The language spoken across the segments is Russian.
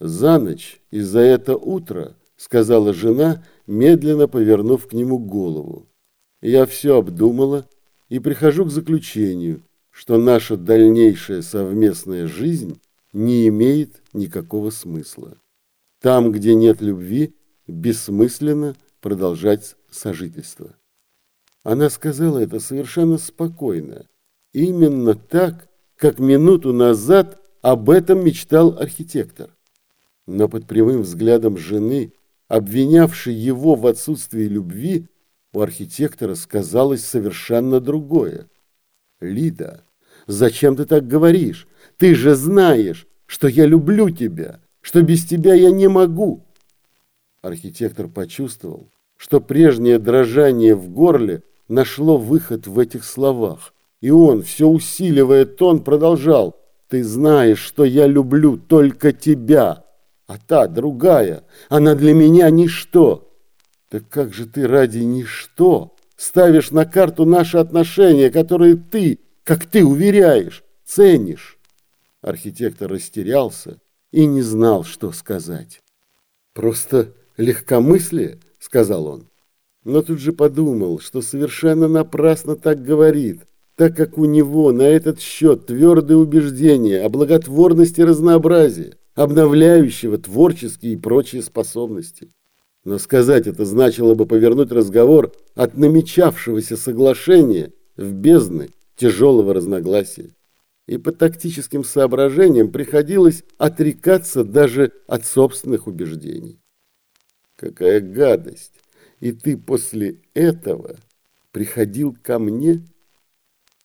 За ночь и за это утро, сказала жена, медленно повернув к нему голову. Я все обдумала и прихожу к заключению, что наша дальнейшая совместная жизнь не имеет никакого смысла. Там, где нет любви, бессмысленно продолжать сожительство. Она сказала это совершенно спокойно, именно так, как минуту назад об этом мечтал архитектор. Но под прямым взглядом жены, обвинявшей его в отсутствии любви, у архитектора сказалось совершенно другое. «Лида, зачем ты так говоришь? Ты же знаешь, что я люблю тебя, что без тебя я не могу!» Архитектор почувствовал, что прежнее дрожание в горле нашло выход в этих словах. И он, все усиливая тон, продолжал. «Ты знаешь, что я люблю только тебя, а та, другая, она для меня ничто». Так как же ты ради ничто ставишь на карту наши отношения, которые ты, как ты уверяешь, ценишь? Архитектор растерялся и не знал, что сказать. Просто легкомыслие, сказал он. Но тут же подумал, что совершенно напрасно так говорит, так как у него на этот счет твердые убеждения о благотворности разнообразия, обновляющего творческие и прочие способности. Но сказать это значило бы повернуть разговор от намечавшегося соглашения в бездны тяжелого разногласия. И по тактическим соображениям приходилось отрекаться даже от собственных убеждений. Какая гадость! И ты после этого приходил ко мне?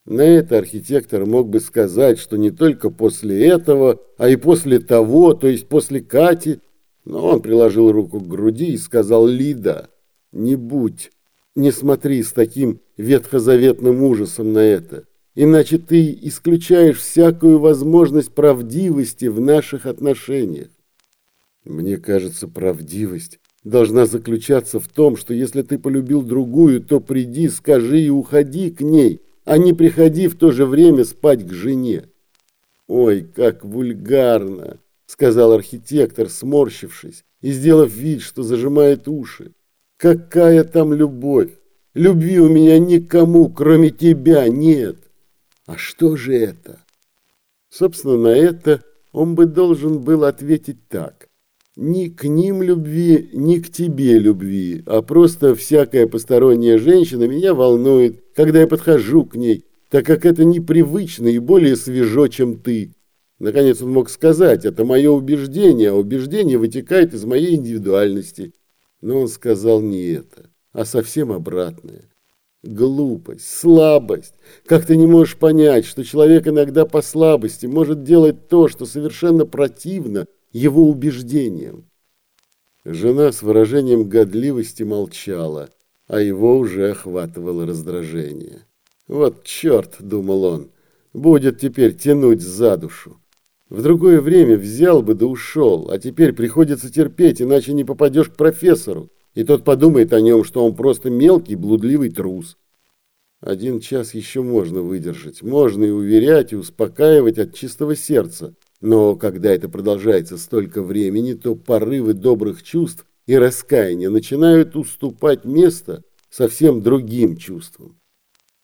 На это архитектор мог бы сказать, что не только после этого, а и после того, то есть после Кати, но он приложил руку к груди и сказал «Лида, не будь, не смотри с таким ветхозаветным ужасом на это, иначе ты исключаешь всякую возможность правдивости в наших отношениях». Мне кажется, правдивость должна заключаться в том, что если ты полюбил другую, то приди, скажи и уходи к ней, а не приходи в то же время спать к жене. Ой, как вульгарно! сказал архитектор, сморщившись и сделав вид, что зажимает уши. Какая там любовь? Любви у меня никому, кроме тебя, нет. А что же это? Собственно, на это он бы должен был ответить так. Ни к ним любви, ни к тебе любви, а просто всякая посторонняя женщина меня волнует, когда я подхожу к ней, так как это непривычно и более свежо, чем ты. Наконец он мог сказать, это мое убеждение, а убеждение вытекает из моей индивидуальности. Но он сказал не это, а совсем обратное. Глупость, слабость. Как ты не можешь понять, что человек иногда по слабости может делать то, что совершенно противно его убеждениям? Жена с выражением годливости молчала, а его уже охватывало раздражение. «Вот черт!» — думал он. «Будет теперь тянуть за душу. В другое время взял бы да ушел, а теперь приходится терпеть, иначе не попадешь к профессору, и тот подумает о нем, что он просто мелкий, блудливый трус. Один час еще можно выдержать, можно и уверять, и успокаивать от чистого сердца, но когда это продолжается столько времени, то порывы добрых чувств и раскаяния начинают уступать место совсем другим чувствам.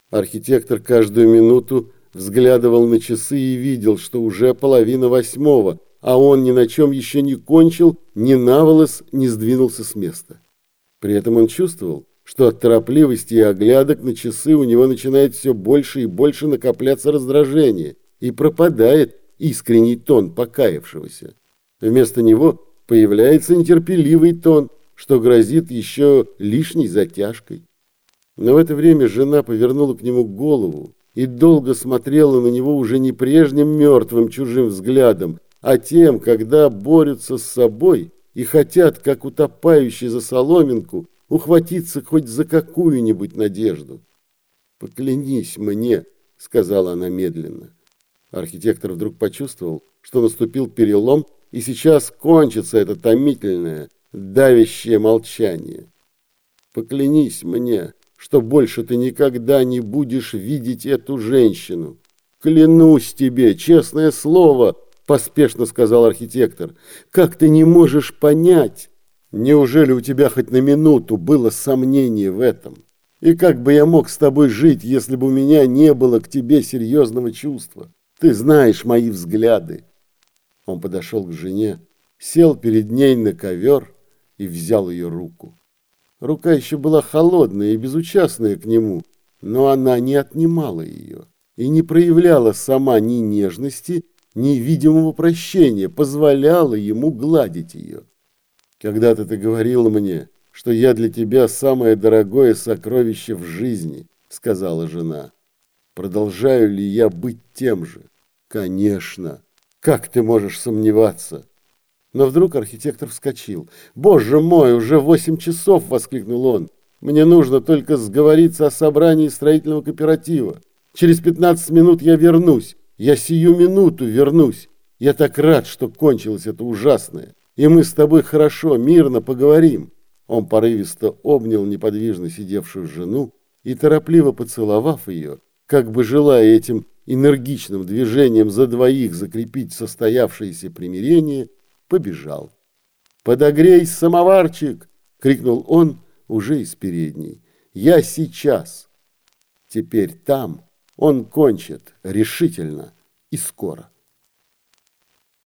Архитектор каждую минуту взглядывал на часы и видел, что уже половина восьмого, а он ни на чем еще не кончил, ни на волос не сдвинулся с места. При этом он чувствовал, что от торопливости и оглядок на часы у него начинает все больше и больше накопляться раздражение, и пропадает искренний тон покаявшегося. Вместо него появляется нетерпеливый тон, что грозит еще лишней затяжкой. Но в это время жена повернула к нему голову, и долго смотрела на него уже не прежним мертвым чужим взглядом, а тем, когда борются с собой и хотят, как утопающий за соломинку, ухватиться хоть за какую-нибудь надежду. «Поклянись мне», — сказала она медленно. Архитектор вдруг почувствовал, что наступил перелом, и сейчас кончится это томительное, давящее молчание. «Поклянись мне», что больше ты никогда не будешь видеть эту женщину. Клянусь тебе, честное слово, поспешно сказал архитектор. Как ты не можешь понять? Неужели у тебя хоть на минуту было сомнение в этом? И как бы я мог с тобой жить, если бы у меня не было к тебе серьезного чувства? Ты знаешь мои взгляды. Он подошел к жене, сел перед ней на ковер и взял ее руку. Рука еще была холодная и безучастная к нему, но она не отнимала ее и не проявляла сама ни нежности, ни видимого прощения, позволяла ему гладить ее. Когда-то ты говорила мне, что я для тебя самое дорогое сокровище в жизни, сказала жена. Продолжаю ли я быть тем же? Конечно. Как ты можешь сомневаться? Но вдруг архитектор вскочил. «Боже мой, уже восемь часов!» — воскликнул он. «Мне нужно только сговориться о собрании строительного кооператива. Через пятнадцать минут я вернусь. Я сию минуту вернусь. Я так рад, что кончилось это ужасное. И мы с тобой хорошо, мирно поговорим. Он порывисто обнял неподвижно сидевшую жену и, торопливо поцеловав ее, как бы желая этим энергичным движением за двоих закрепить состоявшееся примирение, побежал. «Подогрей самоварчик!» — крикнул он уже из передней. «Я сейчас!» Теперь там он кончит решительно и скоро.